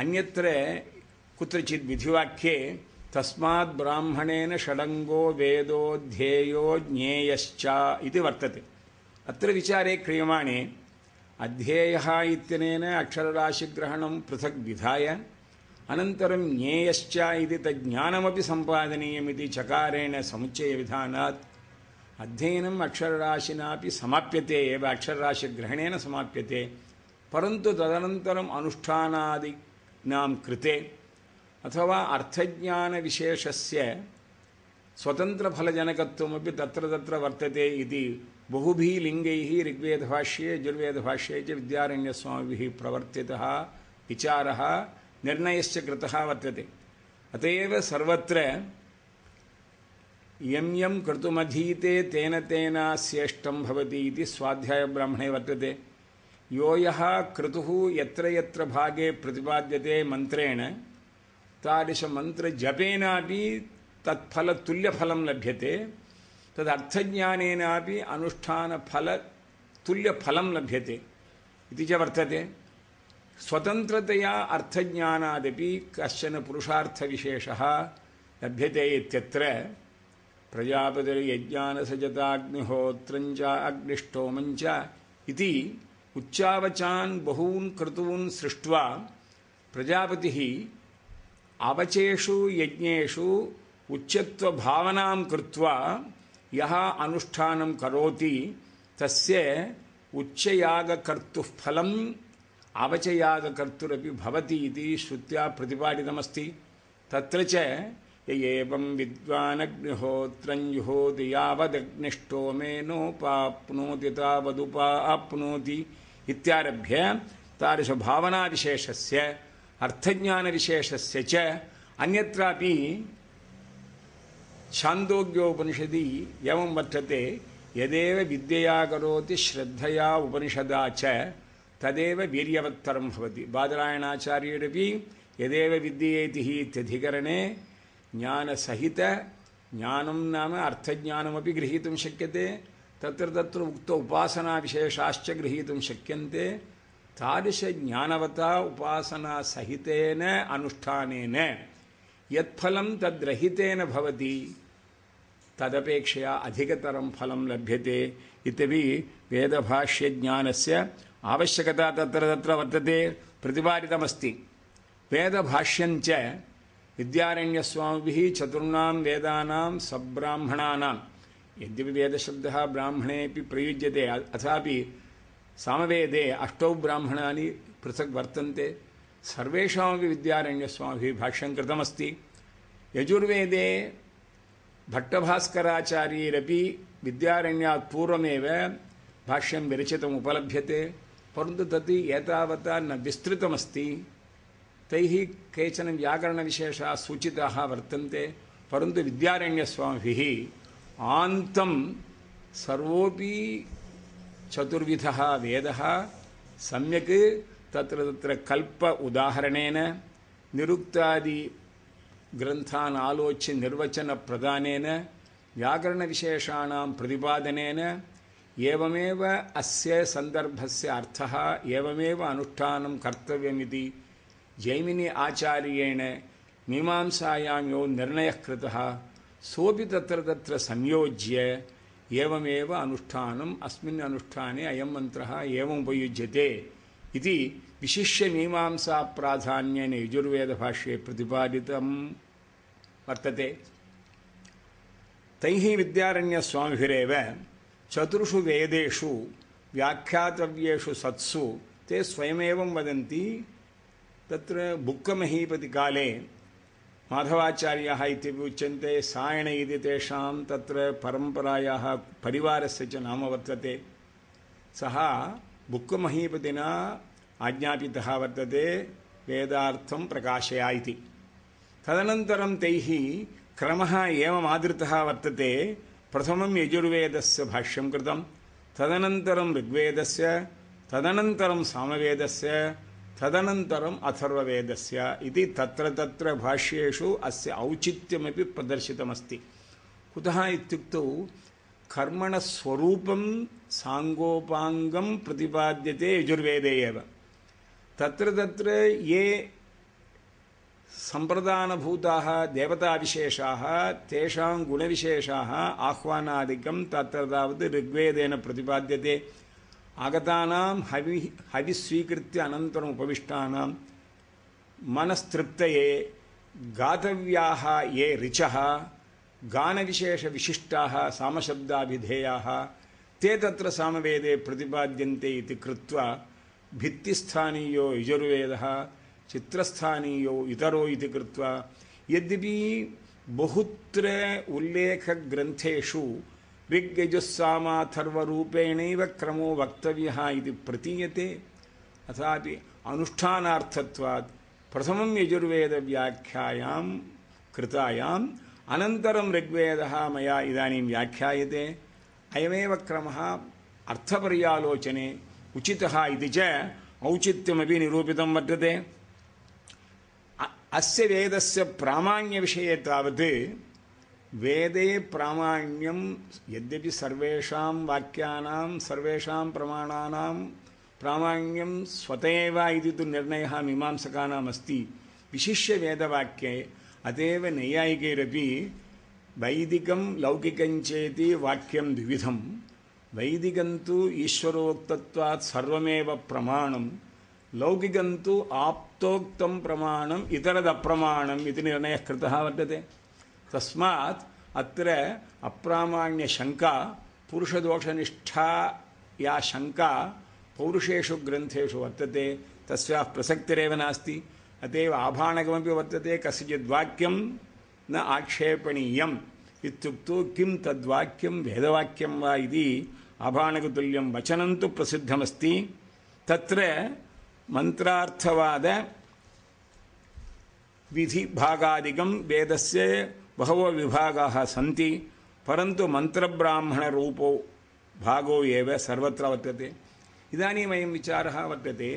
అన్యత్ర కుత్రచిత్ విధివాక్యే తస్మాత్ బ్రాహ్మణేన షడంగో వేదో ధ్యేయో జ్ఞేయశ్చ ఇది వర్తతే. అత్ర విచారే క్రియమాణే. అధ్యేయ ఇత్యనేన అక్షరరాశిగ్రహణం పృథక్ విధాయ. అనంతరం జ్ఞేయశ్చ ఇది తజ్ఞానమపి సంపాదనీయమితి చకారేణ సముచ్చయ విధానాత్. అధ్యయనం అక్షరరాశినాపి సమాప్యతే ఏవ అక్షరరాశిగ్రహణేన సమాప్యతే. పరంతు తదనంతరం అనుష్ఠానాది अनुष्ठानादिनां कृते, अथवा अर्थज्ञानविशेषस्य स्वतन्त्रफलजनकत्वमपि तत्र तत्र वर्तते इति बहुभिः लिङ्गैः ऋग्वेदभाष्ये, यजुर्वेदभाष्ये च विद्यारण्यस्वामिभिः प्रवर्तितः विचारः, निर्णयश्च कृतः वर्तते। अत एव सर्वत्र यं यं कर्तुमधीते तेन तेन श्रेष्ठं भवति इति स्वाध्यायब्राह्मणे वर्तते। यो यः क्रतुः यत्र यत्र भागे प्रतिपाद्यते मन्त्रेण, तादृशमन्त्रजपेनापि तत्फलतुल्यफलं लभ्यते, तदर्थज्ञानेनापि अनुष्ठानफलतुल्यफलं लभ्यते इति च वर्तते। स्वतन्त्रतया अर्थज्ञानादपि कश्चन पुरुषार्थविशेषः लभ्यते इत्यत्र प्रजापतिर्यज्ञानसजताग्निहोत्रञ्च अग्निष्टोमञ्च इति उच्चावचान् बहून् क्रतून् सृष्ट्वा प्रजापतिः अवचेषु यज्ञेषु उच्चत्वभावनां कृत्वा यः अनुष्ठानं करोति तस्य उच्चयागकर्तुः फलम् अवचयागकर्तुरपि भवति इति श्रुत्या प्रतिपादितमस्ति तत्र च य एवं विद्वानग्निहोत्रं जुहोति यावदग्निष्टोमेनोपाप्नोति तावदुपाप्नोति इत्यारभ्य तादृशभावनाविशेषस्य, अर्थज्ञानविशेषस्य च अन्यत्रापि छान्दोग्योपनिषदि एवं वर्तते, यदेव विद्यया करोति श्रद्धया उपनिषदा च, तदेव वीर्यवत्तरं भवति। बादरायणाचार्यरपि यदेव विद्येति इत्यधिकरणे ज्ञानसहित, ज्ञानं नाम अर्थज्ञानमपि गृहीतुं शक्यते, तत्र तत्र उक्त उपासनाविशेषाश्च गृहीतुं शक्यन्ते तादृशज्ञानवता उपासनासहितेन अनुष्ठानेन, यत्फलं तद्रहितेन भवति, तदपेक्षया अधिकतरं फलं लभ्यते इत्यपि वेदभाष्यज्ञानस्य आवश्यकता तत्र तत्र वर्तते, प्रतिपादितमस्ति। वेदभाष्यञ्च विद्यारण्यस्वामिभिः चतुर्णां वेदानां सब्राह्मणानां। यद्यपि वेदशब्दः ब्राह्मणेपि प्रयुज्यते अथापि सामवेदे अष्टौ ब्राह्मणानि पृथक् वर्तन्ते। सर्वेषामपि विद्यारण्यस्वामिभिः भाष्यं कृतमस्ति। यजुर्वेदे भट्टभास्कराचार्यैरपि विद्यारण्यात् पूर्वमेव भाष्यं विरचितम् उपलभ्यते, परन्तु तत् एतावता न विस्तृतमस्ति। तैः केचन व्याकरणविशेषाः सूचिताः वर्तन्ते, परन्तु विद्यारण्यस्वामिभिः आन्तं सर्वोऽपि चतुर्विधः वेदः। सम्यक् तत्र तत्र कल्प उदाहरणेन निरुक्तादिग्रन्थान् आलोच्य निर्वचनप्रदानेन, व्याकरणविशेषाणां प्रतिपादनेन, एवमेव अस्य सन्दर्भस्य अर्थः, एवमेव अनुष्ठानं कर्तव्यमिति जैमिनि आचार्येण मीमांसायां यो निर्णयः कृतः, सोऽपि तत्र तत्र संयोज्य एवमेव अनुष्ठानम्, अस्मिन् अनुष्ठाने अयं मन्त्रः एवम् उपयुज्यते इति विशिष्य मीमांसाप्राधान्येन यजुर्वेदभाष्ये प्रतिपादितं वर्तते। तैः विद्यारण्यस्वामिभिरेव चतुर्षु वेदेषु, व्याख्यातव्येषु सत्सु ते स्वयमेवं वदन्ति तत्र बुक्कमहीपतिकाले माधवाचार्याः इत्यपि उच्यन्ते, सायण इति तेषां तत्र परम्परायाः परिवारस्य च नाम वर्तते। सः बुक्कमहीपतिना आज्ञापितः वर्तते, वेदार्थं प्रकाशय इति। तदनन्तरं तैः क्रमः एवमादृतः वर्तते, प्रथमं यजुर्वेदस्य भाष्यं कृतं, तदनन्तरं ऋग्वेदस्य, तदनन्तरं सामवेदस्य तदनन्तरम् अथर्ववेदस्य इति तत्र तत्र भाष्येषु अस्य औचित्यमपि प्रदर्शितमस्ति। कुतः इत्युक्तौ कर्मणस्वरूपं साङ्गोपाङ्गं प्रतिपाद्यते यजुर्वेदे एव। तत्र तत्र ये सम्प्रदानभूताः, देवताविशेषाः, तेषां गुणविशेषाः, आह्वानादिकं तत्र तावत् ऋग्वेदेन प्रतिपाद्यते। ఆగతానాం హవి హవి స్వీకృత్య అనంతరం ఉపవిష్టానాం. మనస్తృప్తయే గాతవ్యాः ఏ రిచः గానవిశేషవిశిష్టాः సామశబ్దావిధేయాः ते తత్ర సామవేదే ప్రతిపాద్యంతే ఇది కృత్వా భిత్తిస్థానీయో యజుర్వేద చిత్రస్థానీయో ఇతరో ఇది కృత్వా. యద్యపి బహుత్ర ఉల్లేఖగ్రంథేషు ऋग्यजुस्सामाथर्वरूपेणैव क्रमो वक्तव्यः इति प्रतीयते तथापि अनुष्ठानार्थत्वात् प्रथमं यजुर्वेदव्याख्यायां कृतायाम् अनन्तरं ऋग्वेदः मया इदानीं व्याख्यायते अयमेव क्रमः अर्थपर्यालोचने उचितः इति च औचित्यमपि निरूपितं वर्तते अस्य वेदस्य प्रामाण्यविषये तावत् वेदे प्रामाण्यं यद्यपि सर्वेषां वाक्यानां सर्वेषां प्रमाणानां प्रामाण्यं स्वत एव इति तु निर्णयः मीमांसकानाम् अस्ति विशिष्य वेदवाक्ये अतएव नैयायिकैरपि वैदिकं लौकिकञ्चेति वाक्यं द्विविधं वैदिकं तु ईश्वरोक्तत्वात् सर्वमेव प्रमाणं लौकिकं तु आप्तोक्तं प्रमाणम् इतरदप्रमाणम् इति निर्णयः कृतः वर्तते तस्मात् अत्र अप्रामाण्यशङ्का, पुरुषदोषनिष्ठा या शङ्का पौरुषेषु ग्रन्थेषु वर्तते, तस्याः प्रसक्तिरेव नास्ति। अत एव आभाणकमपि वर्तते कस्यचिद्वाक्यं न आक्षेपणीयम्। इत्युक्तौ किं तद्वाक्यं वेदवाक्यं वा इति आभाणकतुल्यं वचनं तु प्रसिद्धमस्ति। तत्र मन्त्रार्थवाद विधिभागादिकं वेदस्य बहवो विभागाः सन्ति परन्तु मन्त्रब्राह्मणरूपो भागो एव सर्वत्र वर्तते इदानीम् अयं विचारः वर्तते